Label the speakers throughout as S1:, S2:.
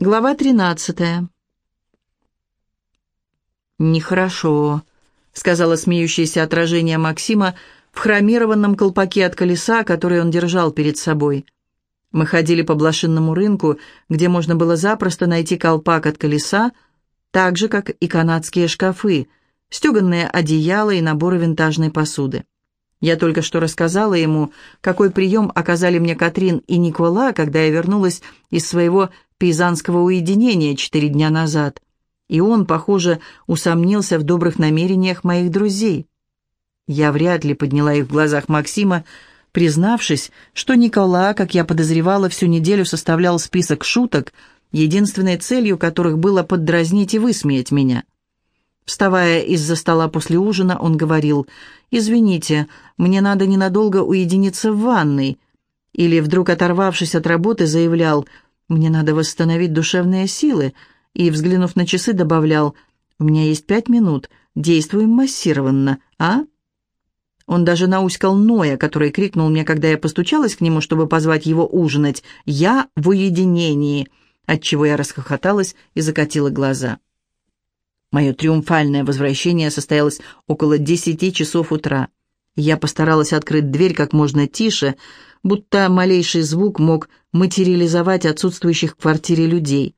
S1: Глава тринадцатая. «Нехорошо», — сказала смеющееся отражение Максима в хромированном колпаке от колеса, который он держал перед собой. Мы ходили по блошинному рынку, где можно было запросто найти колпак от колеса, так же, как и канадские шкафы, стеганные одеяла и наборы винтажной посуды. Я только что рассказала ему, какой прием оказали мне Катрин и Никола, когда я вернулась из своего пейзанского уединения четыре дня назад. И он, похоже, усомнился в добрых намерениях моих друзей. Я вряд ли подняла их в глазах Максима, признавшись, что Никола, как я подозревала, всю неделю составлял список шуток, единственной целью которых было поддразнить и высмеять меня. Вставая из-за стола после ужина, он говорил, «Извините, мне надо ненадолго уединиться в ванной». Или, вдруг оторвавшись от работы, заявлял, «Мне надо восстановить душевные силы», и, взглянув на часы, добавлял, «У меня есть пять минут, действуем массированно, а?» Он даже науськал Ноя, который крикнул мне, когда я постучалась к нему, чтобы позвать его ужинать, «Я в уединении», отчего я расхохоталась и закатила глаза. Мое триумфальное возвращение состоялось около десяти часов утра. Я постаралась открыть дверь как можно тише, будто малейший звук мог материализовать отсутствующих в квартире людей.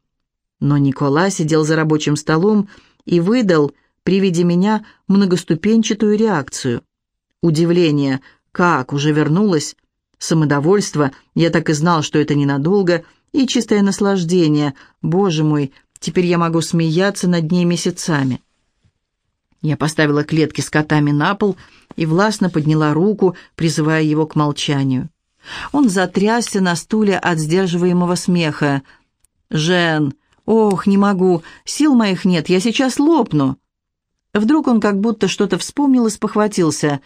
S1: Но Никола сидел за рабочим столом и выдал при виде меня многоступенчатую реакцию. Удивление, как, уже вернулась, самодовольство, я так и знал, что это ненадолго, и чистое наслаждение, боже мой, теперь я могу смеяться над ней месяцами. Я поставила клетки с котами на пол и властно подняла руку, призывая его к молчанию. Он затрясся на стуле от сдерживаемого смеха. «Жен, ох, не могу, сил моих нет, я сейчас лопну». Вдруг он как будто что-то вспомнил и спохватился.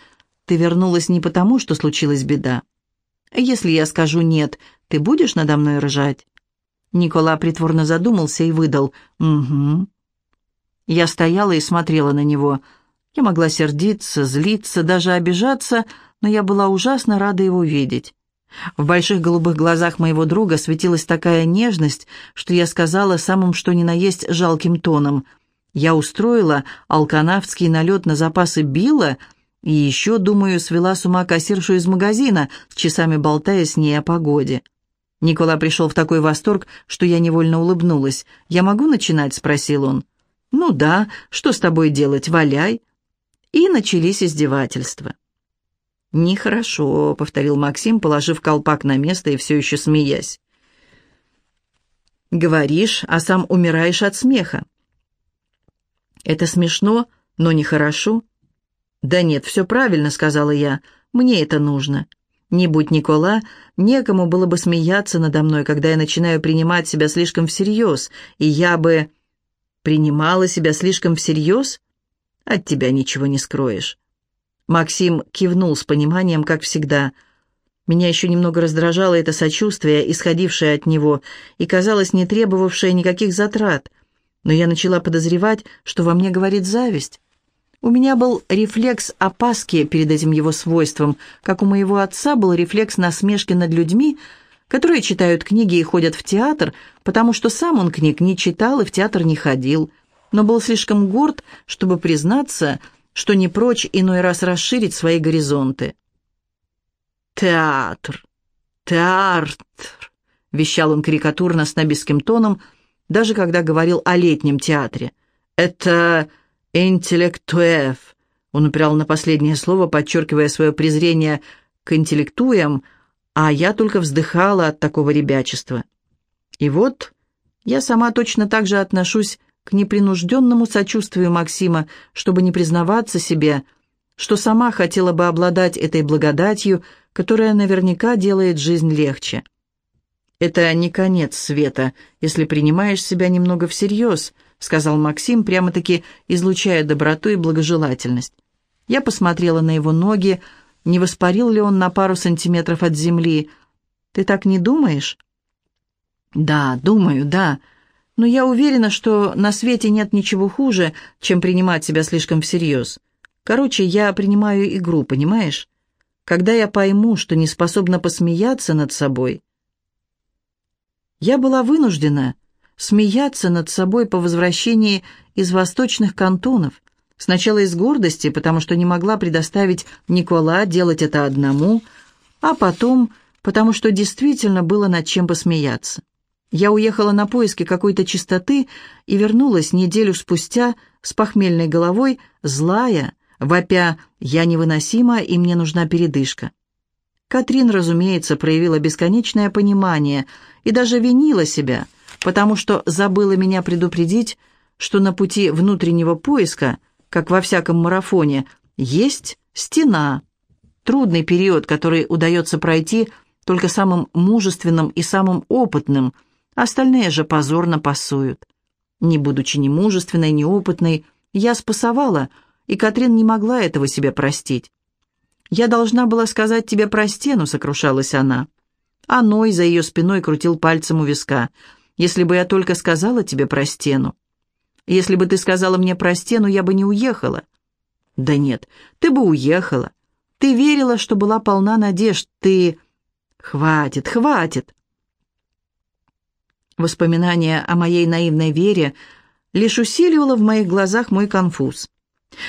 S1: «Ты вернулась не потому, что случилась беда. Если я скажу «нет», ты будешь надо мной ржать?» Никола притворно задумался и выдал «Угу». Я стояла и смотрела на него. Я могла сердиться, злиться, даже обижаться, но я была ужасно рада его видеть. В больших голубых глазах моего друга светилась такая нежность, что я сказала самым что ни на есть жалким тоном. Я устроила алканавтский налет на запасы Билла и еще, думаю, свела с ума кассиршу из магазина, часами болтая с ней о погоде. Никола пришел в такой восторг, что я невольно улыбнулась. «Я могу начинать?» — спросил он. «Ну да, что с тобой делать? Валяй!» И начались издевательства. «Нехорошо», — повторил Максим, положив колпак на место и все еще смеясь. «Говоришь, а сам умираешь от смеха». «Это смешно, но нехорошо». «Да нет, все правильно», — сказала я. «Мне это нужно». Не будь Никола, некому было бы смеяться надо мной, когда я начинаю принимать себя слишком всерьез, и я бы... Принимала себя слишком всерьез? От тебя ничего не скроешь. Максим кивнул с пониманием, как всегда. Меня еще немного раздражало это сочувствие, исходившее от него, и, казалось, не требовавшее никаких затрат. Но я начала подозревать, что во мне говорит зависть. У меня был рефлекс опаски перед этим его свойством, как у моего отца был рефлекс насмешки над людьми, которые читают книги и ходят в театр, потому что сам он книг не читал и в театр не ходил, но был слишком горд, чтобы признаться, что не прочь иной раз расширить свои горизонты. «Театр! Театр!» — вещал он карикатурно с набиским тоном, даже когда говорил о летнем театре. «Это интеллектуев!» Он упирал на последнее слово, подчеркивая свое презрение к интеллектуям, а я только вздыхала от такого ребячества. И вот я сама точно так же отношусь к непринужденному сочувствию Максима, чтобы не признаваться себе, что сама хотела бы обладать этой благодатью, которая наверняка делает жизнь легче. «Это не конец света, если принимаешь себя немного всерьез», сказал Максим, прямо-таки излучая доброту и благожелательность. Я посмотрела на его ноги, не воспарил ли он на пару сантиметров от земли. «Ты так не думаешь?» «Да, думаю, да но я уверена, что на свете нет ничего хуже, чем принимать себя слишком всерьез. Короче, я принимаю игру, понимаешь? Когда я пойму, что не способна посмеяться над собой... Я была вынуждена смеяться над собой по возвращении из восточных кантонов. Сначала из гордости, потому что не могла предоставить Никола делать это одному, а потом потому что действительно было над чем посмеяться. Я уехала на поиски какой-то чистоты и вернулась неделю спустя с похмельной головой, злая, вопя «я невыносима и мне нужна передышка». Катрин, разумеется, проявила бесконечное понимание и даже винила себя, потому что забыла меня предупредить, что на пути внутреннего поиска, как во всяком марафоне, есть стена. Трудный период, который удается пройти только самым мужественным и самым опытным – Остальные же позорно пасуют. Не будучи ни мужественной, ни опытной, я спасовала, и Катрин не могла этого себе простить. «Я должна была сказать тебе про стену», — сокрушалась она. А Ной за ее спиной крутил пальцем у виска. «Если бы я только сказала тебе про стену. Если бы ты сказала мне про стену, я бы не уехала». «Да нет, ты бы уехала. Ты верила, что была полна надежд. Ты...» «Хватит, хватит!» Воспоминание о моей наивной вере лишь усиливало в моих глазах мой конфуз.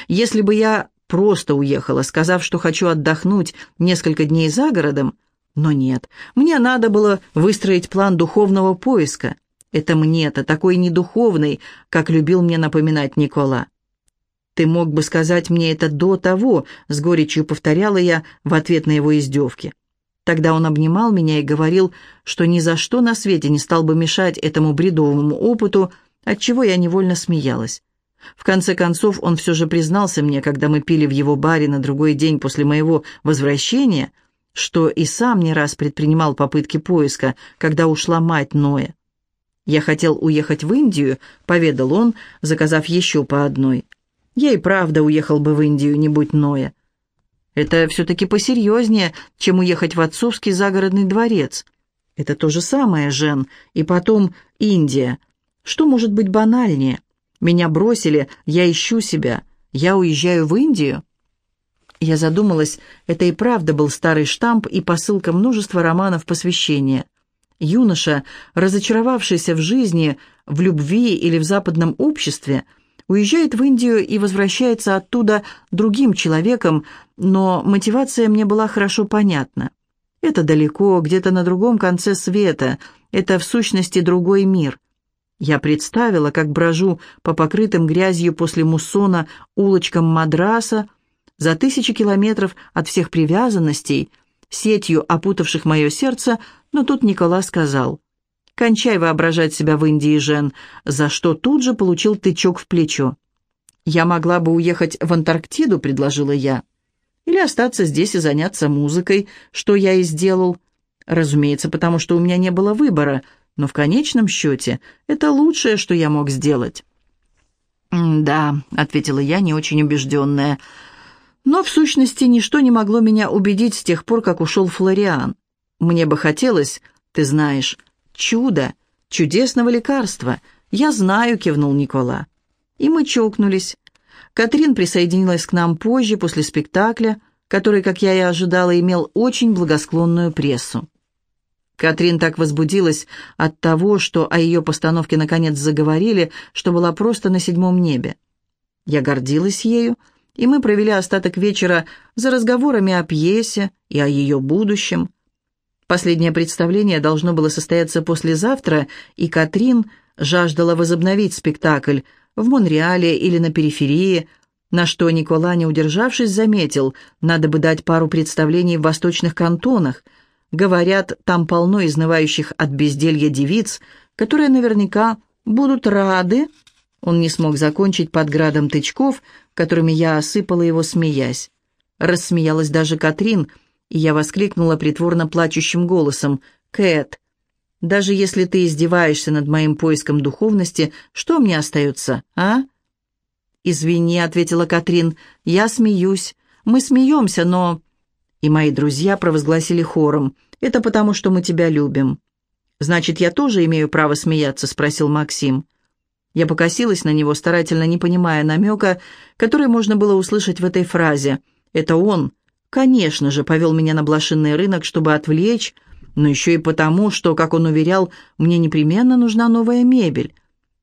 S1: Если бы я просто уехала, сказав, что хочу отдохнуть несколько дней за городом, но нет, мне надо было выстроить план духовного поиска. Это мне-то, такой недуховный, как любил мне напоминать Никола. «Ты мог бы сказать мне это до того», — с горечью повторяла я в ответ на его издевки. Тогда он обнимал меня и говорил, что ни за что на свете не стал бы мешать этому бредовому опыту, от чего я невольно смеялась. В конце концов, он все же признался мне, когда мы пили в его баре на другой день после моего возвращения, что и сам не раз предпринимал попытки поиска, когда ушла мать Ноя. «Я хотел уехать в Индию», — поведал он, заказав еще по одной. «Я и правда уехал бы в Индию, не будь Ноя. Это все-таки посерьезнее, чем уехать в отцовский загородный дворец. Это то же самое, Жен. И потом Индия. Что может быть банальнее? Меня бросили, я ищу себя. Я уезжаю в Индию? Я задумалась, это и правда был старый штамп и посылка множества романов посвящения. Юноша, разочаровавшийся в жизни, в любви или в западном обществе – уезжает в Индию и возвращается оттуда другим человеком, но мотивация мне была хорошо понятна. Это далеко, где-то на другом конце света, это в сущности другой мир. Я представила, как брожу по покрытым грязью после муссона улочкам Мадраса, за тысячи километров от всех привязанностей, сетью опутавших мое сердце, но тут Никола сказал — Кончай воображать себя в Индии, Жен, за что тут же получил тычок в плечо. «Я могла бы уехать в Антарктиду», — предложила я. «Или остаться здесь и заняться музыкой, что я и сделал. Разумеется, потому что у меня не было выбора, но в конечном счете это лучшее, что я мог сделать». «Да», — ответила я, не очень убежденная. «Но в сущности ничто не могло меня убедить с тех пор, как ушел Флориан. Мне бы хотелось, ты знаешь, чудо, чудесного лекарства. Я знаю», — кивнул Никола. И мы чокнулись. Катрин присоединилась к нам позже, после спектакля, который, как я и ожидала, имел очень благосклонную прессу. Катрин так возбудилась от того, что о ее постановке наконец заговорили, что была просто на седьмом небе. Я гордилась ею, и мы провели остаток вечера за разговорами о пьесе и о ее будущем. Последнее представление должно было состояться послезавтра, и Катрин жаждала возобновить спектакль в Монреале или на периферии, на что Никола, не удержавшись, заметил, надо бы дать пару представлений в восточных кантонах. Говорят, там полно изнывающих от безделья девиц, которые наверняка будут рады. Он не смог закончить под градом тычков, которыми я осыпала его, смеясь. Рассмеялась даже Катрин — и я воскликнула притворно плачущим голосом. «Кэт, даже если ты издеваешься над моим поиском духовности, что мне остается, а?» «Извини», — ответила Катрин, — «я смеюсь. Мы смеемся, но...» И мои друзья провозгласили хором. «Это потому, что мы тебя любим». «Значит, я тоже имею право смеяться?» — спросил Максим. Я покосилась на него, старательно не понимая намека, который можно было услышать в этой фразе. «Это он, Конечно же, повел меня на блошинный рынок, чтобы отвлечь, но еще и потому, что, как он уверял, мне непременно нужна новая мебель.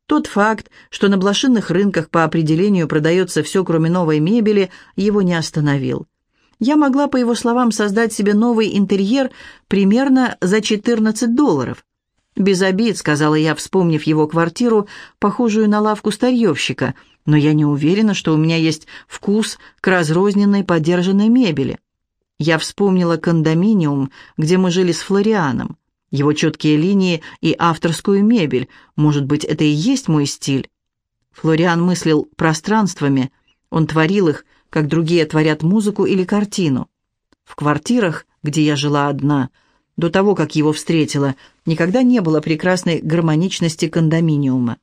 S1: Тот факт, что на блошинных рынках по определению продается все, кроме новой мебели, его не остановил. Я могла, по его словам, создать себе новый интерьер примерно за 14 долларов. «Без обид», — сказала я, вспомнив его квартиру, похожую на лавку старьевщика, «но я не уверена, что у меня есть вкус к разрозненной подержанной мебели». Я вспомнила кондоминиум, где мы жили с Флорианом его четкие линии и авторскую мебель. Может быть, это и есть мой стиль? Флориан мыслил пространствами, он творил их, как другие творят музыку или картину. В квартирах, где я жила одна, до того, как его встретила, никогда не было прекрасной гармоничности кондоминиума.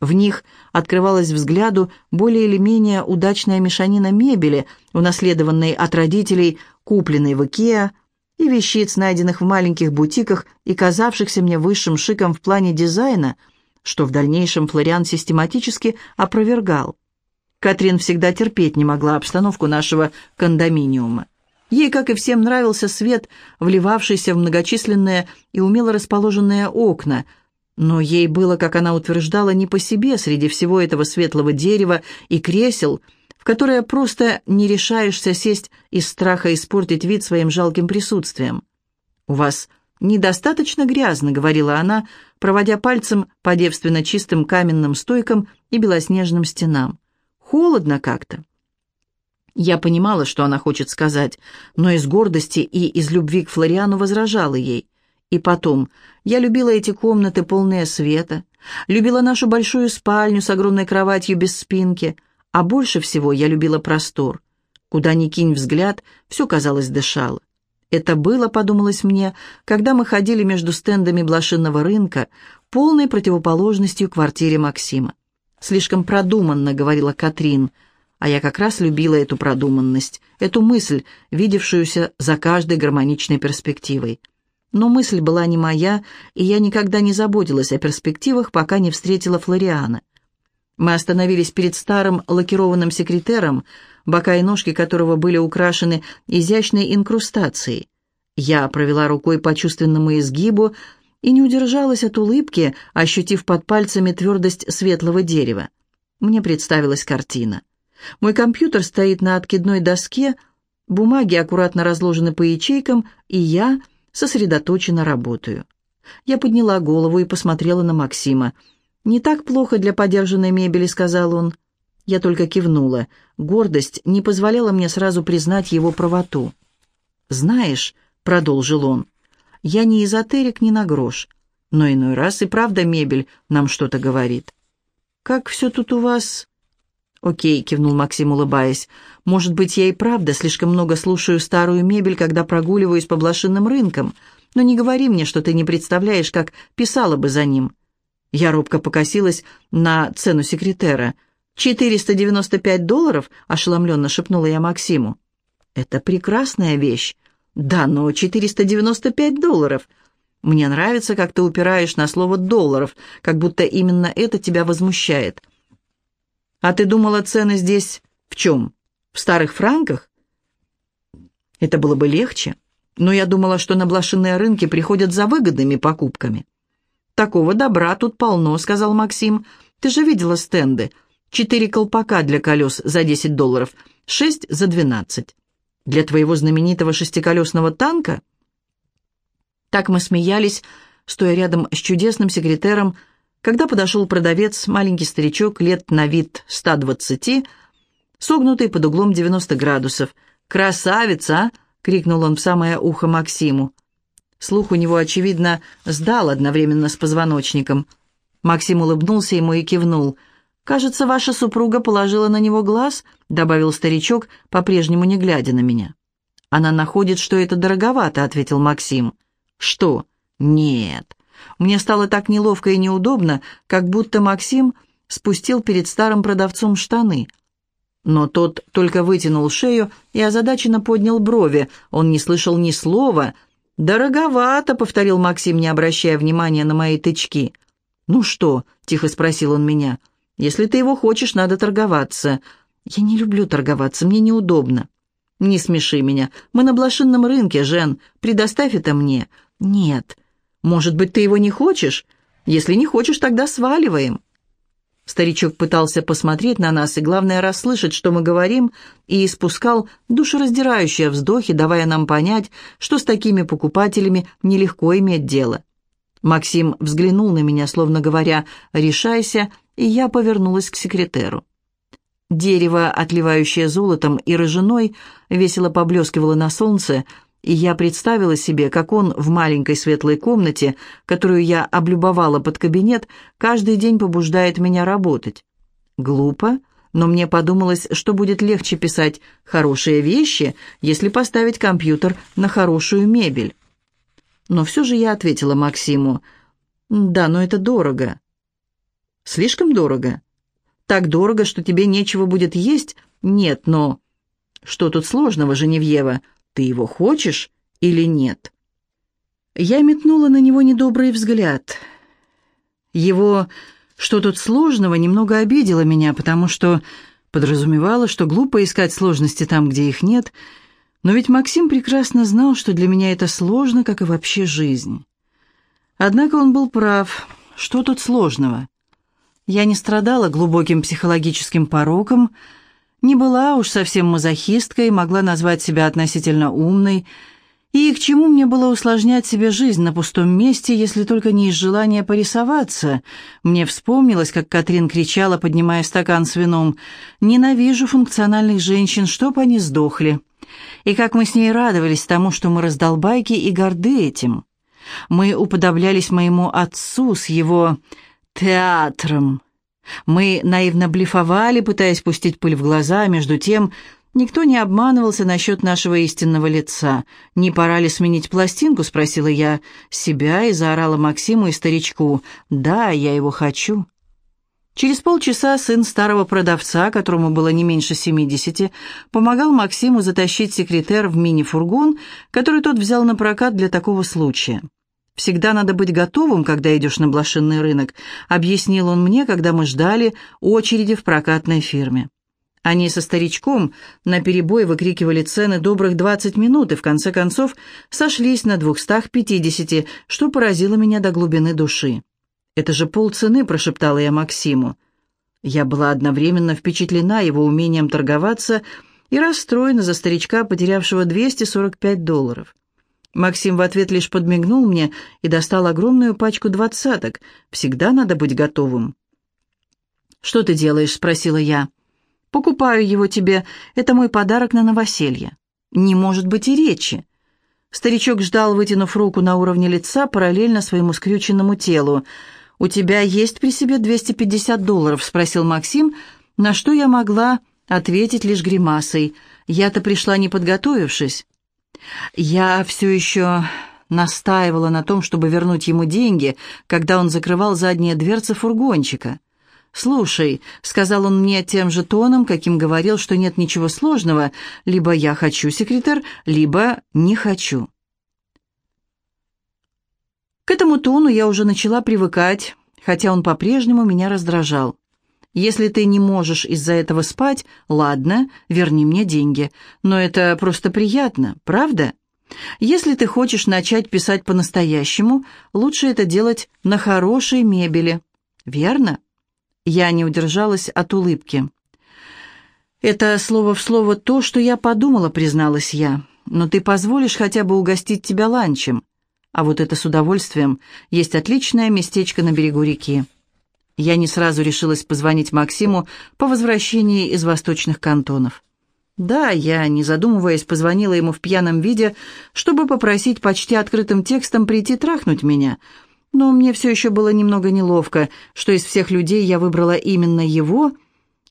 S1: В них открывалась взгляду более или менее удачная мешанина мебели, унаследованной от родителей, купленной в Икеа, и вещиц, найденных в маленьких бутиках и казавшихся мне высшим шиком в плане дизайна, что в дальнейшем Флориан систематически опровергал. Катрин всегда терпеть не могла обстановку нашего кондоминиума. Ей, как и всем, нравился свет, вливавшийся в многочисленные и умело расположенные окна, но ей было, как она утверждала, не по себе среди всего этого светлого дерева и кресел – в которое просто не решаешься сесть из страха испортить вид своим жалким присутствием. «У вас недостаточно грязно», — говорила она, проводя пальцем по девственно чистым каменным стойкам и белоснежным стенам. «Холодно как-то». Я понимала, что она хочет сказать, но из гордости и из любви к Флориану возражала ей. И потом, я любила эти комнаты, полные света, любила нашу большую спальню с огромной кроватью без спинки — а больше всего я любила простор. Куда ни кинь взгляд, все, казалось, дышало. Это было, подумалось мне, когда мы ходили между стендами блошинного рынка, полной противоположностью квартире Максима. «Слишком продуманно», — говорила Катрин, а я как раз любила эту продуманность, эту мысль, видевшуюся за каждой гармоничной перспективой. Но мысль была не моя, и я никогда не заботилась о перспективах, пока не встретила Флориана. Мы остановились перед старым лакированным секретером, бока и ножки которого были украшены изящной инкрустацией. Я провела рукой по чувственному изгибу и не удержалась от улыбки, ощутив под пальцами твердость светлого дерева. Мне представилась картина. Мой компьютер стоит на откидной доске, бумаги аккуратно разложены по ячейкам, и я сосредоточенно работаю. Я подняла голову и посмотрела на Максима. «Не так плохо для подержанной мебели», — сказал он. Я только кивнула. Гордость не позволяла мне сразу признать его правоту. «Знаешь», — продолжил он, — «я не эзотерик ни на грош, но иной раз и правда мебель нам что-то говорит». «Как все тут у вас...» «Окей», — кивнул Максим, улыбаясь. «Может быть, я и правда слишком много слушаю старую мебель, когда прогуливаюсь по блошинным рынкам, но не говори мне, что ты не представляешь, как писала бы за ним. Я робко покосилась на цену секретера. «495 долларов?» — ошеломленно шепнула я Максиму. «Это прекрасная вещь». «Да, но 495 долларов». «Мне нравится, как ты упираешь на слово «долларов», как будто именно это тебя возмущает». «А ты думала, цены здесь в чем? В старых франках?» «Это было бы легче, но я думала, что на блошиные рынки приходят за выгодными покупками». «Такого добра тут полно», — сказал Максим. «Ты же видела стенды. Четыре колпака для колес за 10 долларов, шесть за 12. Для твоего знаменитого шестиколесного танка?» Так мы смеялись, стоя рядом с чудесным секретером, когда подошел продавец, маленький старичок, лет на вид 120, согнутый под углом 90 градусов. «Красавица!» а!» — крикнул он в самое ухо Максиму. Слух у него, очевидно, сдал одновременно с позвоночником. Максим улыбнулся ему и кивнул. «Кажется, ваша супруга положила на него глаз», — добавил старичок, по-прежнему не глядя на меня. «Она находит, что это дороговато», — ответил Максим. «Что?» «Нет». Мне стало так неловко и неудобно, как будто Максим спустил перед старым продавцом штаны. Но тот только вытянул шею и озадаченно поднял брови. Он не слышал ни слова — «Дороговато», — повторил Максим, не обращая внимания на мои тычки. «Ну что?» — тихо спросил он меня. «Если ты его хочешь, надо торговаться». «Я не люблю торговаться, мне неудобно». «Не смеши меня. Мы на блошинном рынке, Жен. Предоставь это мне. «Нет. Может быть, ты его не хочешь? Если не хочешь, тогда сваливаем». Старичок пытался посмотреть на нас и, главное, расслышать, что мы говорим, и испускал душераздирающие вздохи, давая нам понять, что с такими покупателями нелегко иметь дело. Максим взглянул на меня, словно говоря «решайся», и я повернулась к секретеру. Дерево, отливающее золотом и рыжиной, весело поблескивало на солнце, и я представила себе, как он в маленькой светлой комнате, которую я облюбовала под кабинет, каждый день побуждает меня работать. Глупо, но мне подумалось, что будет легче писать хорошие вещи, если поставить компьютер на хорошую мебель. Но все же я ответила Максиму, «Да, но это дорого». «Слишком дорого?» Так дорого, что тебе нечего будет есть? Нет, но... Что тут сложного, Женевьева? Ты его хочешь или нет?» Я метнула на него недобрый взгляд. Его «что тут сложного» немного обидело меня, потому что подразумевало, что глупо искать сложности там, где их нет, но ведь Максим прекрасно знал, что для меня это сложно, как и вообще жизнь. Однако он был прав. Что тут сложного? Я не страдала глубоким психологическим пороком, не была уж совсем мазохисткой, могла назвать себя относительно умной, и к чему мне было усложнять себе жизнь на пустом месте, если только не из желания порисоваться? Мне вспомнилось, как Катрин кричала, поднимая стакан с вином, «Ненавижу функциональных женщин, чтоб они сдохли». И как мы с ней радовались тому, что мы раздолбайки и горды этим. Мы уподоблялись моему отцу с его театром. Мы наивно блефовали, пытаясь пустить пыль в глаза, между тем никто не обманывался насчет нашего истинного лица. «Не пора ли сменить пластинку?» — спросила я себя и заорала Максиму и старичку. «Да, я его хочу». Через полчаса сын старого продавца, которому было не меньше семидесяти, помогал Максиму затащить секретер в мини-фургон, который тот взял на прокат для такого случая. Всегда надо быть готовым, когда идешь на блошинный рынок», объяснил он мне, когда мы ждали очереди в прокатной фирме. Они со старичком наперебой выкрикивали цены добрых 20 минут и в конце концов сошлись на 250, что поразило меня до глубины души. «Это же полцены», — прошептала я Максиму. Я была одновременно впечатлена его умением торговаться и расстроена за старичка, потерявшего 245 долларов. Максим в ответ лишь подмигнул мне и достал огромную пачку двадцаток. Всегда надо быть готовым. «Что ты делаешь?» — спросила я. «Покупаю его тебе. Это мой подарок на новоселье». «Не может быть и речи». Старичок ждал, вытянув руку на уровне лица, параллельно своему скрюченному телу. «У тебя есть при себе 250 долларов?» — спросил Максим, на что я могла ответить лишь гримасой. «Я-то пришла не подготовившись». Я все еще настаивала на том, чтобы вернуть ему деньги, когда он закрывал задние дверцы фургончика. «Слушай», — сказал он мне тем же тоном, каким говорил, что нет ничего сложного, либо я хочу, секретарь, либо не хочу. К этому тону я уже начала привыкать, хотя он по-прежнему меня раздражал. Если ты не можешь из-за этого спать, ладно, верни мне деньги. Но это просто приятно, правда? Если ты хочешь начать писать по-настоящему, лучше это делать на хорошей мебели. Верно? Я не удержалась от улыбки. «Это слово в слово то, что я подумала», — призналась я. «Но ты позволишь хотя бы угостить тебя ланчем? А вот это с удовольствием. Есть отличное местечко на берегу реки». Я не сразу решилась позвонить Максиму по возвращении из восточных кантонов. Да, я, не задумываясь, позвонила ему в пьяном виде, чтобы попросить почти открытым текстом прийти трахнуть меня. Но мне все еще было немного неловко, что из всех людей я выбрала именно его,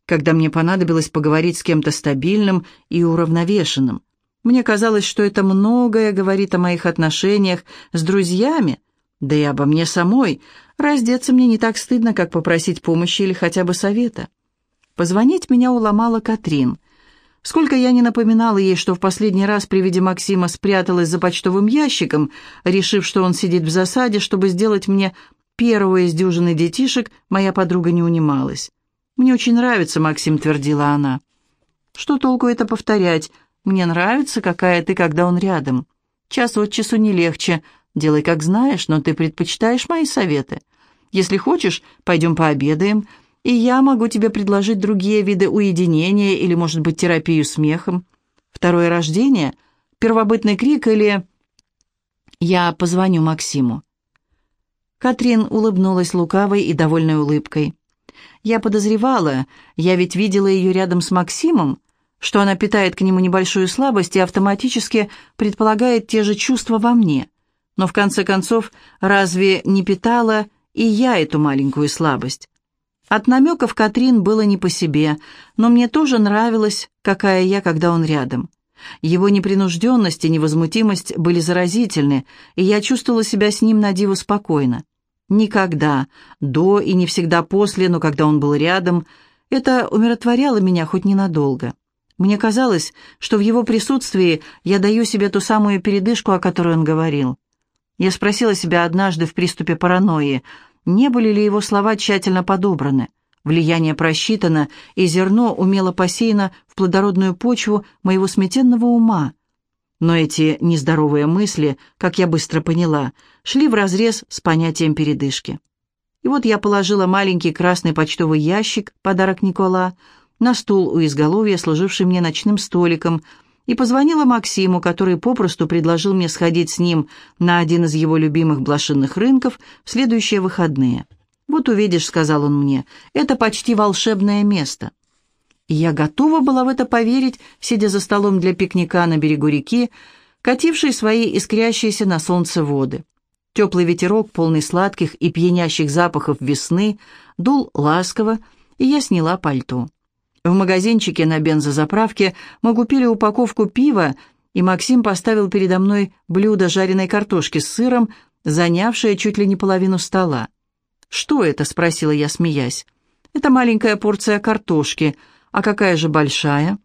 S1: когда мне понадобилось поговорить с кем-то стабильным и уравновешенным. Мне казалось, что это многое говорит о моих отношениях с друзьями, да и обо мне самой. Раздеться мне не так стыдно, как попросить помощи или хотя бы совета. Позвонить меня уломала Катрин. Сколько я не напоминала ей, что в последний раз при виде Максима спряталась за почтовым ящиком, решив, что он сидит в засаде, чтобы сделать мне первого из дюжины детишек, моя подруга не унималась. «Мне очень нравится, Максим», — твердила она. «Что толку это повторять? Мне нравится, какая ты, когда он рядом. Час от часу не легче. Делай, как знаешь, но ты предпочитаешь мои советы. Если хочешь, пойдем пообедаем, и я могу тебе предложить другие виды уединения или, может быть, терапию смехом. Второе рождение, первобытный крик или... Я позвоню Максиму. Катрин улыбнулась лукавой и довольной улыбкой. Я подозревала, я ведь видела ее рядом с Максимом, что она питает к нему небольшую слабость и автоматически предполагает те же чувства во мне. Но в конце концов, разве не питала и я эту маленькую слабость? От намеков Катрин было не по себе, но мне тоже нравилось, какая я, когда он рядом. Его непринужденность и невозмутимость были заразительны, и я чувствовала себя с ним на диву спокойно. Никогда, до и не всегда после, но когда он был рядом, это умиротворяло меня хоть ненадолго. Мне казалось, что в его присутствии я даю себе ту самую передышку, о которой он говорил. Я спросила себя однажды в приступе паранойи, не были ли его слова тщательно подобраны. Влияние просчитано, и зерно умело посеяно в плодородную почву моего сметенного ума. Но эти нездоровые мысли, как я быстро поняла, шли вразрез с понятием передышки. И вот я положила маленький красный почтовый ящик, подарок Никола, на стул у изголовья, служивший мне ночным столиком, и позвонила Максиму, который попросту предложил мне сходить с ним на один из его любимых блошинных рынков в следующие выходные. «Вот увидишь», — сказал он мне, — «это почти волшебное место». И я готова была в это поверить, сидя за столом для пикника на берегу реки, катившей свои искрящиеся на солнце воды. Теплый ветерок, полный сладких и пьянящих запахов весны, дул ласково, и я сняла пальто. В магазинчике на бензозаправке мы купили упаковку пива, и Максим поставил передо мной блюдо жареной картошки с сыром, занявшее чуть ли не половину стола. «Что это?» — спросила я, смеясь. «Это маленькая порция картошки. А какая же большая?»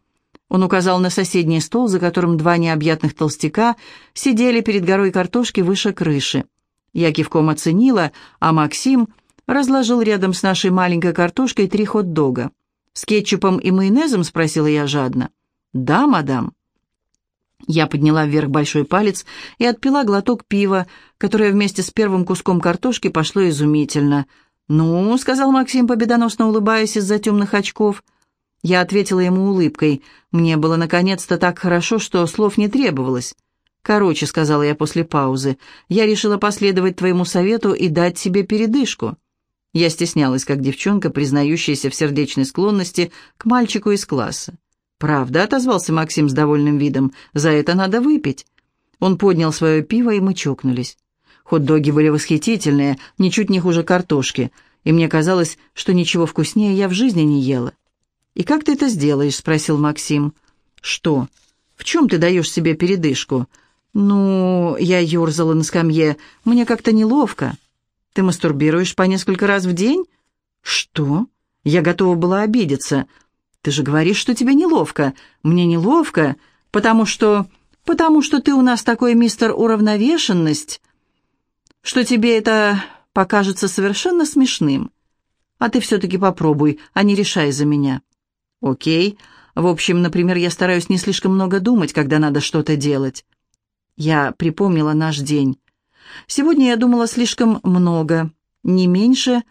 S1: Он указал на соседний стол, за которым два необъятных толстяка сидели перед горой картошки выше крыши. Я кивком оценила, а Максим разложил рядом с нашей маленькой картошкой три хот-дога. «С кетчупом и майонезом?» — спросила я жадно. «Да, мадам». Я подняла вверх большой палец и отпила глоток пива, которое вместе с первым куском картошки пошло изумительно. «Ну», — сказал Максим, победоносно улыбаясь из-за темных очков. Я ответила ему улыбкой. Мне было наконец-то так хорошо, что слов не требовалось. «Короче», — сказала я после паузы, — «я решила последовать твоему совету и дать себе передышку». Я стеснялась, как девчонка, признающаяся в сердечной склонности к мальчику из класса. «Правда», — отозвался Максим с довольным видом, — «за это надо выпить». Он поднял свое пиво, и мы чокнулись. Хот-доги были восхитительные, ничуть не хуже картошки, и мне казалось, что ничего вкуснее я в жизни не ела. «И как ты это сделаешь?» — спросил Максим. «Что? В чем ты даешь себе передышку?» «Ну...» — я ерзала на скамье. «Мне как-то неловко». Ты мастурбируешь по несколько раз в день? Что? Я готова была обидеться. Ты же говоришь, что тебе неловко. Мне неловко, потому что... Потому что ты у нас такой мистер уравновешенность, что тебе это покажется совершенно смешным. А ты все-таки попробуй, а не решай за меня. Окей. В общем, например, я стараюсь не слишком много думать, когда надо что-то делать. Я припомнила наш день. Сегодня я думала слишком много, не меньше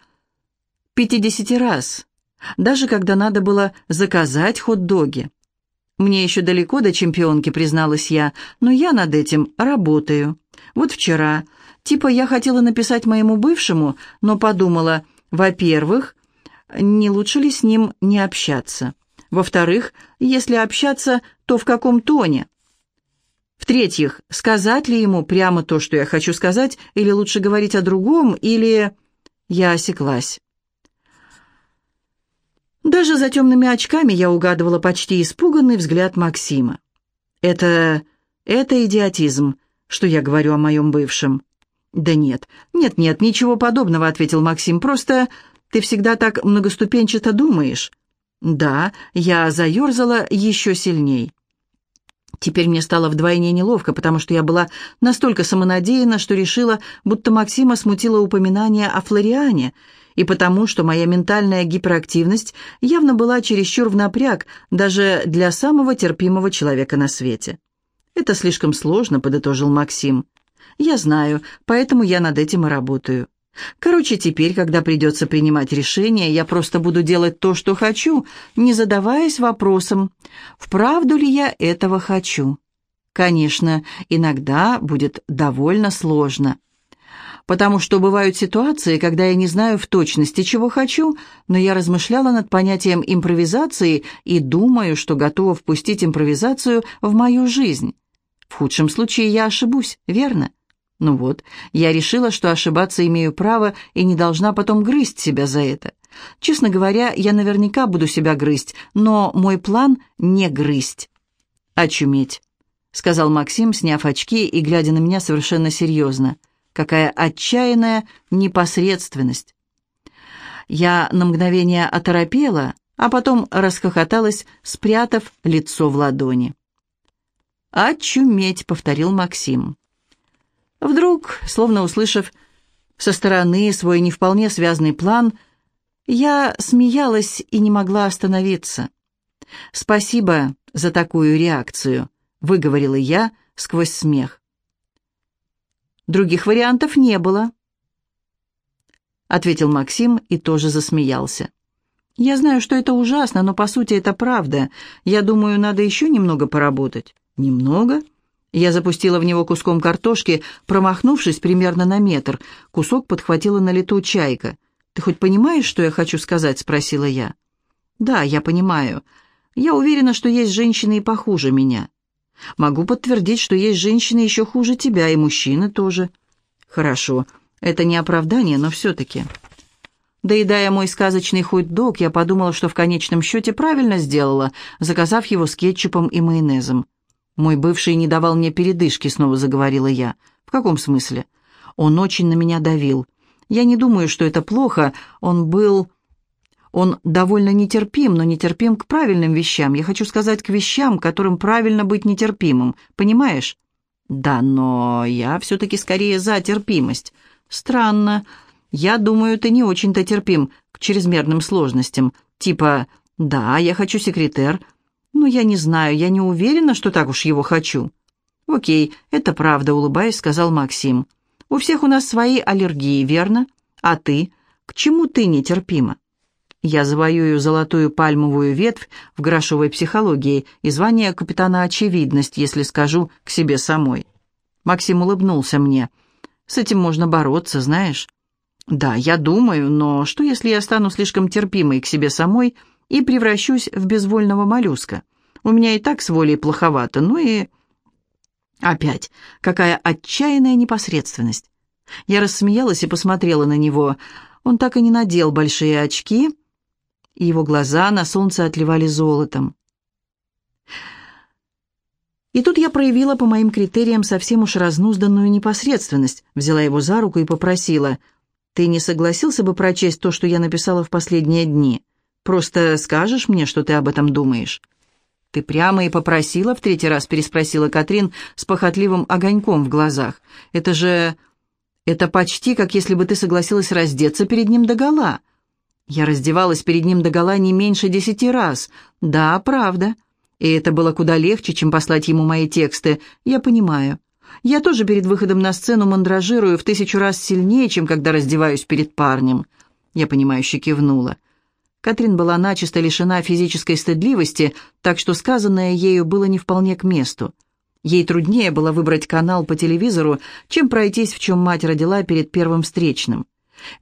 S1: пятидесяти раз, даже когда надо было заказать хот-доги. Мне еще далеко до чемпионки, призналась я, но я над этим работаю. Вот вчера, типа я хотела написать моему бывшему, но подумала, во-первых, не лучше ли с ним не общаться? Во-вторых, если общаться, то в каком тоне? В-третьих, сказать ли ему прямо то, что я хочу сказать, или лучше говорить о другом, или... Я осеклась. Даже за темными очками я угадывала почти испуганный взгляд Максима. Это... это идиотизм, что я говорю о моем бывшем. «Да нет, нет-нет, ничего подобного», — ответил Максим. «Просто ты всегда так многоступенчато думаешь». «Да», — я заерзала еще сильней. Теперь мне стало вдвойне неловко, потому что я была настолько самонадеянна, что решила, будто Максима смутило упоминание о Флориане, и потому, что моя ментальная гиперактивность явно была чересчур в напряг даже для самого терпимого человека на свете. «Это слишком сложно», — подытожил Максим. Я знаю, поэтому я над этим и работаю. Короче, теперь, когда придется принимать решение, я просто буду делать то, что хочу, не задаваясь вопросом, вправду ли я этого хочу. Конечно, иногда будет довольно сложно. Потому что бывают ситуации, когда я не знаю в точности, чего хочу, но я размышляла над понятием импровизации и думаю, что готова впустить импровизацию в мою жизнь. В худшем случае я ошибусь, верно? Ну вот, я решила, что ошибаться имею право и не должна потом грызть себя за это. Честно говоря, я наверняка буду себя грызть, но мой план — не грызть. «Очуметь», — сказал Максим, сняв очки и глядя на меня совершенно серьезно. «Какая отчаянная непосредственность». Я на мгновение оторопела, а потом расхохоталась, спрятав лицо в ладони. «Очуметь», — повторил Максим. Вдруг, словно услышав со стороны свой не вполне связанный план, я смеялась и не могла остановиться. «Спасибо за такую реакцию», — выговорила я сквозь смех. «Других вариантов не было», — ответил Максим и тоже засмеялся. «Я знаю, что это ужасно, но по сути это правда. Я думаю, надо еще немного поработать». «Немного?» Я запустила в него куском картошки, промахнувшись примерно на метр. Кусок подхватила на лету чайка. «Ты хоть понимаешь, что я хочу сказать?» — спросила я. «Да, я понимаю. Я уверена, что есть женщины и похуже меня. Могу подтвердить, что есть женщины еще хуже тебя, и мужчины тоже». «Хорошо. Это не оправдание, но все-таки...» Доедая мой сказочный хот-дог, я подумала, что в конечном счете правильно сделала, заказав его с кетчупом и майонезом. «Мой бывший не давал мне передышки», — снова заговорила я. «В каком смысле?» «Он очень на меня давил. Я не думаю, что это плохо. Он был...» «Он довольно нетерпим, но нетерпим к правильным вещам. Я хочу сказать, к вещам, которым правильно быть нетерпимым. Понимаешь?» «Да, но я все-таки скорее за терпимость. Странно. Я думаю, ты не очень-то терпим к чрезмерным сложностям. Типа, да, я хочу секретер, «Ну, я не знаю, я не уверена, что так уж его хочу». «Окей, это правда», — улыбаясь, сказал Максим. «У всех у нас свои аллергии, верно? А ты? К чему ты нетерпима?» «Я завоюю золотую пальмовую ветвь в грошовой психологии и звание капитана очевидность, если скажу к себе самой». Максим улыбнулся мне. «С этим можно бороться, знаешь?» «Да, я думаю, но что, если я стану слишком терпимой к себе самой и превращусь в безвольного моллюска. У меня и так с волей плоховато, ну и... Опять, какая отчаянная непосредственность. Я рассмеялась и посмотрела на него. Он так и не надел большие очки, и его глаза на солнце отливали золотом. И тут я проявила по моим критериям совсем уж разнузданную непосредственность, взяла его за руку и попросила, «Ты не согласился бы прочесть то, что я написала в последние дни?» Просто скажешь мне, что ты об этом думаешь?» «Ты прямо и попросила?» — в третий раз переспросила Катрин с похотливым огоньком в глазах. «Это же... это почти как если бы ты согласилась раздеться перед ним догола». «Я раздевалась перед ним догола не меньше десяти раз. Да, правда. И это было куда легче, чем послать ему мои тексты. Я понимаю. Я тоже перед выходом на сцену мандражирую в тысячу раз сильнее, чем когда раздеваюсь перед парнем». Я понимающе кивнула. Катрин была начисто лишена физической стыдливости, так что сказанное ею было не вполне к месту. Ей труднее было выбрать канал по телевизору, чем пройтись, в чем мать родила перед первым встречным.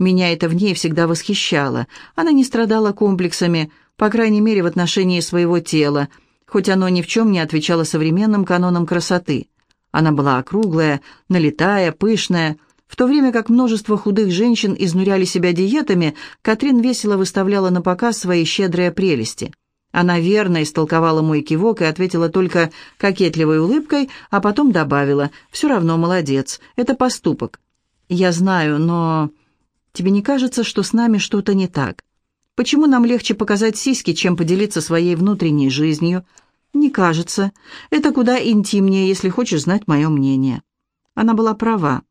S1: Меня это в ней всегда восхищало. Она не страдала комплексами, по крайней мере, в отношении своего тела, хоть оно ни в чем не отвечало современным канонам красоты. Она была округлая, налитая, пышная, в то время как множество худых женщин изнуряли себя диетами, Катрин весело выставляла на показ свои щедрые прелести. Она верно истолковала мой кивок и ответила только кокетливой улыбкой, а потом добавила «Все равно молодец, это поступок». «Я знаю, но тебе не кажется, что с нами что-то не так? Почему нам легче показать сиськи, чем поделиться своей внутренней жизнью?» «Не кажется. Это куда интимнее, если хочешь знать мое мнение». Она была права.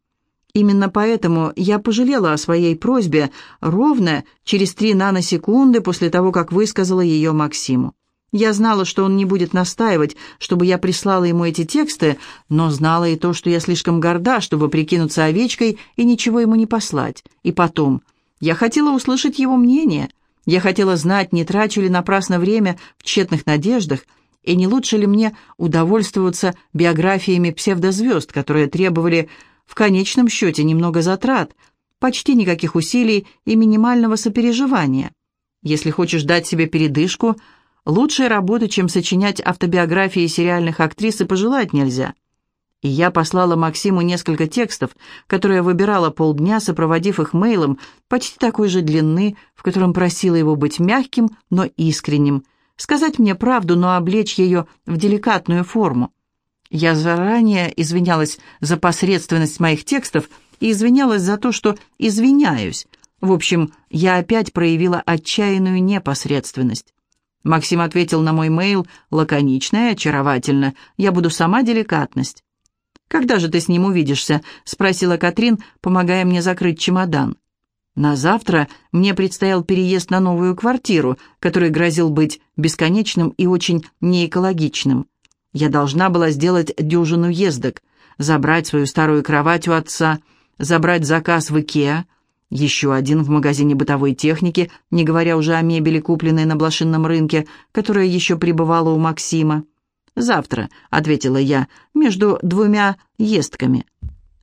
S1: Именно поэтому я пожалела о своей просьбе ровно через три наносекунды после того, как высказала ее Максиму. Я знала, что он не будет настаивать, чтобы я прислала ему эти тексты, но знала и то, что я слишком горда, чтобы прикинуться овечкой и ничего ему не послать. И потом, я хотела услышать его мнение. Я хотела знать, не трачу ли напрасно время в тщетных надеждах, и не лучше ли мне удовольствоваться биографиями псевдозвезд, которые требовали в конечном счете немного затрат, почти никаких усилий и минимального сопереживания. Если хочешь дать себе передышку – Лучшей работы, чем сочинять автобиографии сериальных актрис, и пожелать нельзя. И я послала Максиму несколько текстов, которые выбирала полдня, сопроводив их мейлом почти такой же длины, в котором просила его быть мягким, но искренним, сказать мне правду, но облечь ее в деликатную форму. Я заранее извинялась за посредственность моих текстов и извинялась за то, что извиняюсь. В общем, я опять проявила отчаянную непосредственность. Максим ответил на мой мейл лаконично и очаровательно. «Я буду сама деликатность». «Когда же ты с ним увидишься?» — спросила Катрин, помогая мне закрыть чемодан. На завтра мне предстоял переезд на новую квартиру, который грозил быть бесконечным и очень неэкологичным. Я должна была сделать дюжину ездок, забрать свою старую кровать у отца, забрать заказ в Икеа, еще один в магазине бытовой техники, не говоря уже о мебели, купленной на блошинном рынке, которая еще пребывала у Максима. «Завтра», — ответила я, — «между двумя ездками».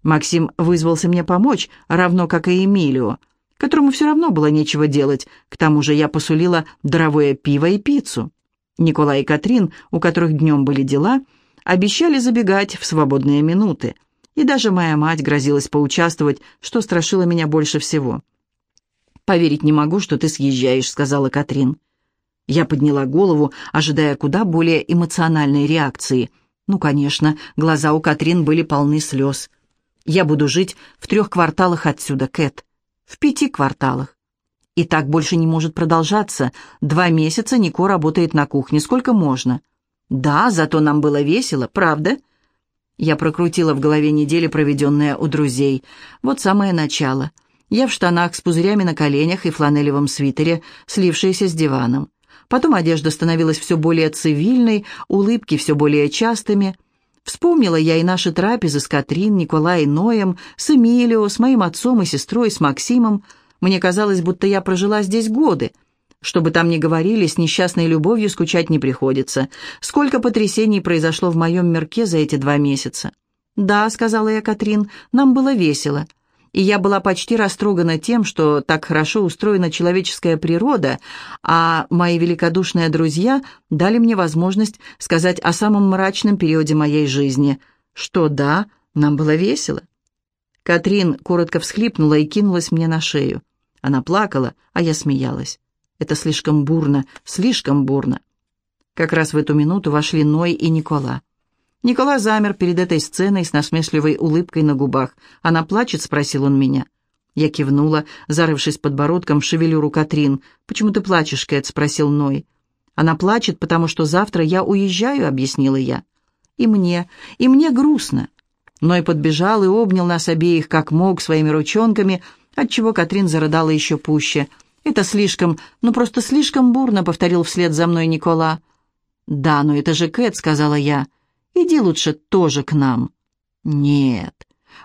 S1: Максим вызвался мне помочь, равно как и Эмилио, которому все равно было нечего делать, к тому же я посулила дровое пиво и пиццу. Николай и Катрин, у которых днем были дела, обещали забегать в свободные минуты — и даже моя мать грозилась поучаствовать, что страшило меня больше всего. «Поверить не могу, что ты съезжаешь», — сказала Катрин. Я подняла голову, ожидая куда более эмоциональной реакции. Ну, конечно, глаза у Катрин были полны слез. «Я буду жить в трех кварталах отсюда, Кэт. В пяти кварталах. И так больше не может продолжаться. Два месяца Нико работает на кухне, сколько можно. Да, зато нам было весело, правда?» Я прокрутила в голове недели, проведенные у друзей. Вот самое начало. Я в штанах с пузырями на коленях и фланелевом свитере, слившиеся с диваном. Потом одежда становилась все более цивильной, улыбки все более частыми. Вспомнила я и наши трапезы с Катрин, Николай, Ноем, с Эмилио, с моим отцом и сестрой, с Максимом. Мне казалось, будто я прожила здесь годы — что бы там ни говорили, с несчастной любовью скучать не приходится. Сколько потрясений произошло в моем мирке за эти два месяца. «Да», — сказала я Катрин, — «нам было весело». И я была почти растрогана тем, что так хорошо устроена человеческая природа, а мои великодушные друзья дали мне возможность сказать о самом мрачном периоде моей жизни, что да, нам было весело. Катрин коротко всхлипнула и кинулась мне на шею. Она плакала, а я смеялась. Это слишком бурно, слишком бурно. Как раз в эту минуту вошли Ной и Никола. Никола замер перед этой сценой с насмешливой улыбкой на губах. «Она плачет?» — спросил он меня. Я кивнула, зарывшись подбородком в шевелюру Катрин. «Почему ты плачешь, Кэт?» — спросил Ной. «Она плачет, потому что завтра я уезжаю», — объяснила я. «И мне, и мне грустно». Ной подбежал и обнял нас обеих, как мог, своими ручонками, отчего Катрин зарыдала еще пуще — «Это слишком, ну просто слишком бурно», — повторил вслед за мной Никола. «Да, но это же Кэт», — сказала я. «Иди лучше тоже к нам». «Нет».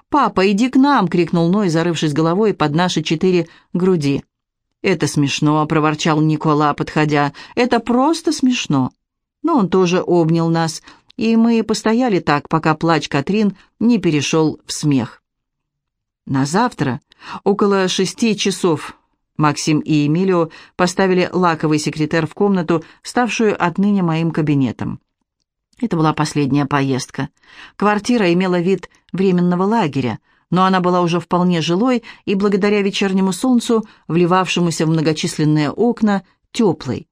S1: «Папа, иди к нам!» — крикнул Ной, зарывшись головой под наши четыре груди. «Это смешно», — проворчал Никола, подходя. «Это просто смешно». Но он тоже обнял нас, и мы постояли так, пока плач Катрин не перешел в смех. На завтра, около шести часов Максим и Эмилио поставили лаковый секретер в комнату, ставшую отныне моим кабинетом. Это была последняя поездка. Квартира имела вид временного лагеря, но она была уже вполне жилой и, благодаря вечернему солнцу, вливавшемуся в многочисленные окна, теплой.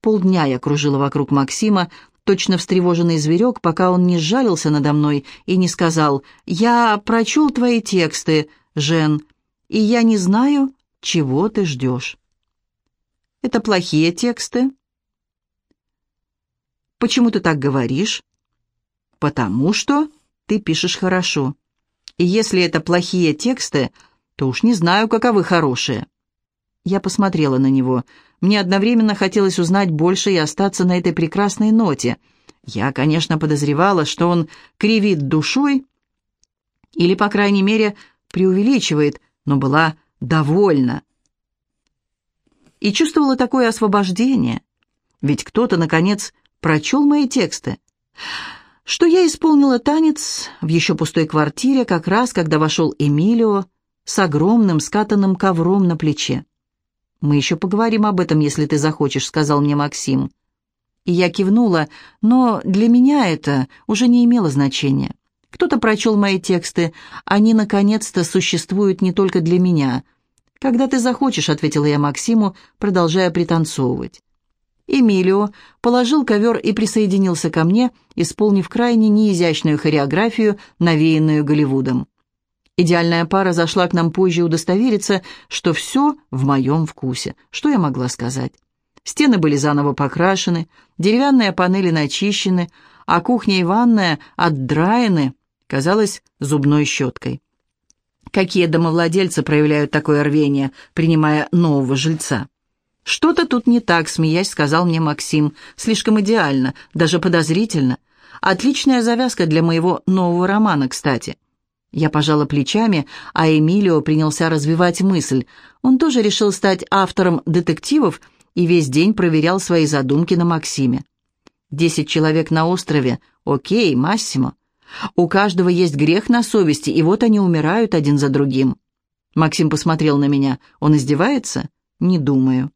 S1: Полдня я кружила вокруг Максима, точно встревоженный зверек, пока он не сжалился надо мной и не сказал «Я прочел твои тексты, Жен, и я не знаю, чего ты ждешь? Это плохие тексты? Почему ты так говоришь? Потому что ты пишешь хорошо. И если это плохие тексты, то уж не знаю, каковы хорошие. Я посмотрела на него. Мне одновременно хотелось узнать больше и остаться на этой прекрасной ноте. Я, конечно, подозревала, что он кривит душой или, по крайней мере, преувеличивает, но была довольна. И чувствовала такое освобождение. Ведь кто-то, наконец, прочел мои тексты. Что я исполнила танец в еще пустой квартире, как раз когда вошел Эмилио с огромным скатанным ковром на плече. «Мы еще поговорим об этом, если ты захочешь», — сказал мне Максим. И я кивнула, но для меня это уже не имело значения. Кто-то прочел мои тексты, они, наконец-то, существуют не только для меня. «Когда ты захочешь», — ответила я Максиму, продолжая пританцовывать. Эмилио положил ковер и присоединился ко мне, исполнив крайне неизящную хореографию, навеянную Голливудом. Идеальная пара зашла к нам позже удостовериться, что все в моем вкусе. Что я могла сказать? Стены были заново покрашены, деревянные панели начищены, а кухня и ванная отдраены, казалось, зубной щеткой. Какие домовладельцы проявляют такое рвение, принимая нового жильца? «Что-то тут не так», — смеясь, сказал мне Максим. «Слишком идеально, даже подозрительно. Отличная завязка для моего нового романа, кстати». Я пожала плечами, а Эмилио принялся развивать мысль. Он тоже решил стать автором детективов и весь день проверял свои задумки на Максиме. «Десять человек на острове. Окей, Массимо. У каждого есть грех на совести, и вот они умирают один за другим». Максим посмотрел на меня. «Он издевается?» «Не думаю».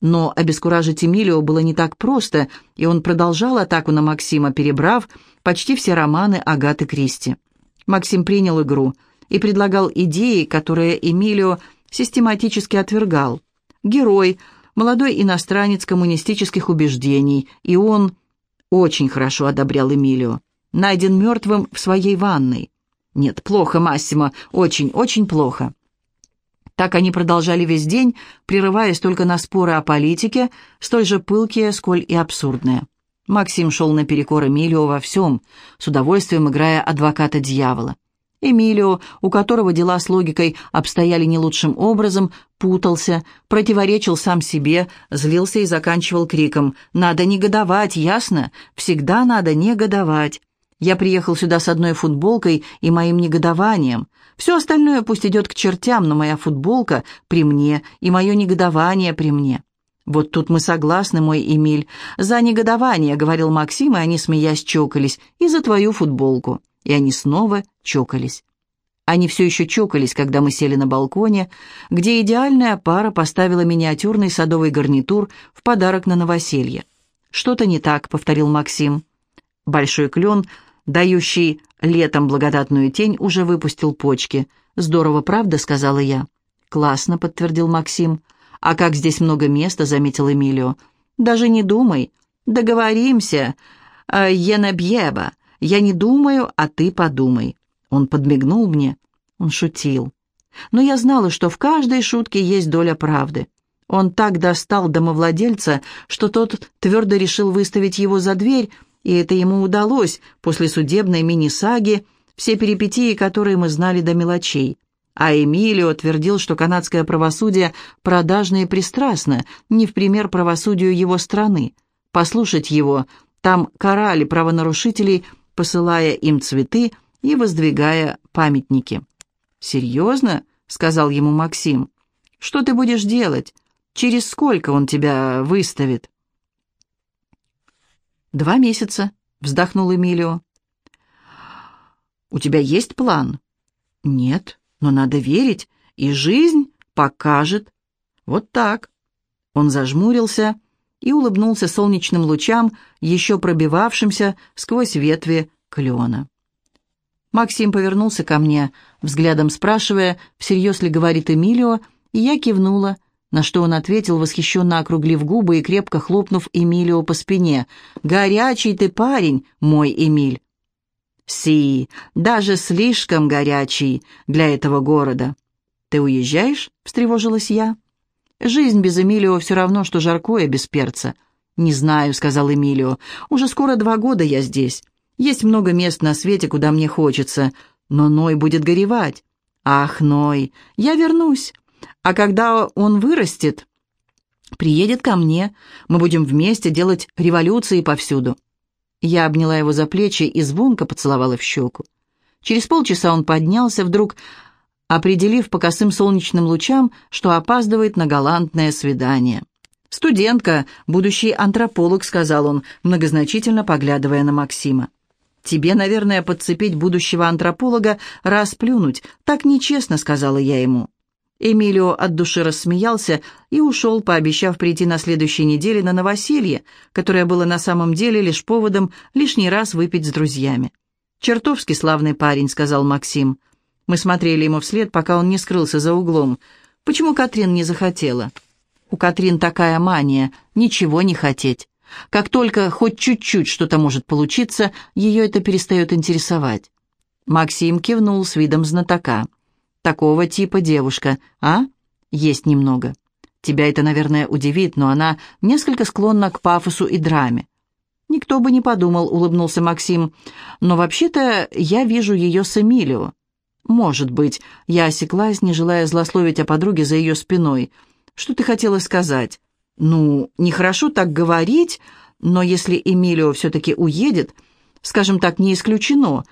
S1: Но обескуражить Эмилио было не так просто, и он продолжал атаку на Максима, перебрав почти все романы Агаты Кристи. Максим принял игру и предлагал идеи, которые Эмилио систематически отвергал. Герой, молодой иностранец коммунистических убеждений, и он очень хорошо одобрял Эмилио. Найден мертвым в своей ванной. Нет, плохо, Массимо, очень-очень плохо. Так они продолжали весь день, прерываясь только на споры о политике, столь же пылкие, сколь и абсурдные. Максим шел наперекор Эмилио во всем, с удовольствием играя адвоката дьявола. Эмилио, у которого дела с логикой обстояли не лучшим образом, путался, противоречил сам себе, злился и заканчивал криком «Надо негодовать, ясно? Всегда надо негодовать!» Я приехал сюда с одной футболкой и моим негодованием. Все остальное пусть идет к чертям, но моя футболка при мне и мое негодование при мне. Вот тут мы согласны, мой Эмиль. За негодование, говорил Максим, и они, смеясь, чокались, и за твою футболку. И они снова чокались. Они все еще чокались, когда мы сели на балконе, где идеальная пара поставила миниатюрный садовый гарнитур в подарок на новоселье. «Что-то не так», — повторил Максим. Большой клен дающий летом благодатную тень, уже выпустил почки. «Здорово, правда?» — сказала я. «Классно», — подтвердил Максим. «А как здесь много места», — заметил Эмилио. «Даже не думай. Договоримся. Енабьеба. Я не думаю, а ты подумай». Он подмигнул мне. Он шутил. Но я знала, что в каждой шутке есть доля правды. Он так достал домовладельца, что тот твердо решил выставить его за дверь, и это ему удалось после судебной мини-саги, все перипетии, которые мы знали до мелочей. А Эмилио твердил, что канадское правосудие продажно и пристрастно, не в пример правосудию его страны. Послушать его, там карали правонарушителей, посылая им цветы и воздвигая памятники. «Серьезно?» — сказал ему Максим. «Что ты будешь делать? Через сколько он тебя выставит?» «Два месяца», — вздохнул Эмилио. «У тебя есть план?» «Нет, но надо верить, и жизнь покажет». «Вот так». Он зажмурился и улыбнулся солнечным лучам, еще пробивавшимся сквозь ветви клена. Максим повернулся ко мне, взглядом спрашивая, всерьез ли говорит Эмилио, и я кивнула, на что он ответил, восхищенно округлив губы и крепко хлопнув Эмилио по спине. «Горячий ты парень, мой Эмиль!» «Си, даже слишком горячий для этого города». «Ты уезжаешь?» — встревожилась я. «Жизнь без Эмилио все равно, что жаркое без перца». «Не знаю», — сказал Эмилио. «Уже скоро два года я здесь. Есть много мест на свете, куда мне хочется, но Ной будет горевать». «Ах, Ной, я вернусь. А когда он вырастет, Приедет ко мне, мы будем вместе делать революции повсюду». Я обняла его за плечи и звонко поцеловала в щеку. Через полчаса он поднялся, вдруг определив по косым солнечным лучам, что опаздывает на галантное свидание. «Студентка, будущий антрополог», — сказал он, многозначительно поглядывая на Максима. «Тебе, наверное, подцепить будущего антрополога, расплюнуть. Так нечестно», — сказала я ему. Эмилио от души рассмеялся и ушел, пообещав прийти на следующей неделе на новоселье, которое было на самом деле лишь поводом лишний раз выпить с друзьями. «Чертовски славный парень», — сказал Максим. Мы смотрели ему вслед, пока он не скрылся за углом. «Почему Катрин не захотела?» У Катрин такая мания — ничего не хотеть. Как только хоть чуть-чуть что-то может получиться, ее это перестает интересовать. Максим кивнул с видом знатока. «Такого типа девушка, а? Есть немного. Тебя это, наверное, удивит, но она несколько склонна к пафосу и драме. «Никто бы не подумал», — улыбнулся Максим. «Но вообще-то я вижу ее с Эмилио». «Может быть». Я осеклась, не желая злословить о подруге за ее спиной. Что ты хотела сказать? Ну, нехорошо так говорить, но если Эмилио все-таки уедет, скажем так, не исключено,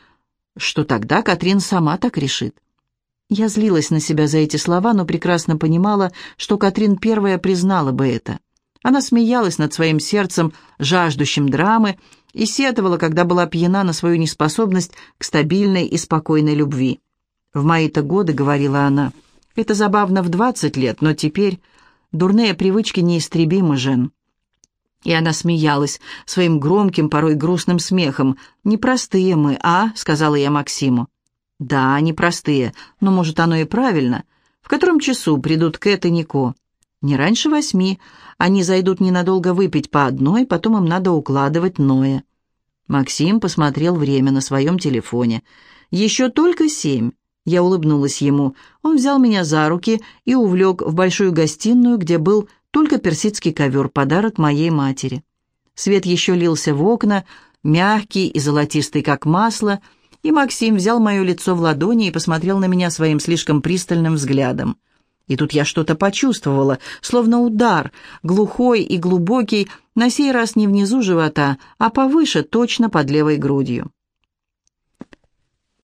S1: что тогда Катрин сама так решит. Я злилась на себя за эти слова, но прекрасно понимала, что Катрин первая признала бы это. Она смеялась над своим сердцем, жаждущим драмы, и сетовала, когда была пьяна на свою неспособность к стабильной и спокойной любви. «В мои-то годы», — говорила она, — «это забавно в двадцать лет, но теперь Дурные привычки неистребимы, Жен». И она смеялась своим громким, порой грустным смехом. «Непростые мы, а?» — сказала я Максиму. «Да, непростые, но, может, оно и правильно. В котором часу придут Кэт и Нико?» «Не раньше восьми. Они зайдут ненадолго выпить по одной, потом им надо укладывать Ноя». Максим посмотрел время на своем телефоне. «Еще только семь. Я улыбнулась ему. Он взял меня за руки и увлек в большую гостиную, где был только персидский ковер, подарок моей матери. Свет еще лился в окна, мягкий и золотистый, как масло, и Максим взял мое лицо в ладони и посмотрел на меня своим слишком пристальным взглядом. И тут я что-то почувствовала, словно удар, глухой и глубокий, на сей раз не внизу живота, а повыше, точно под левой грудью.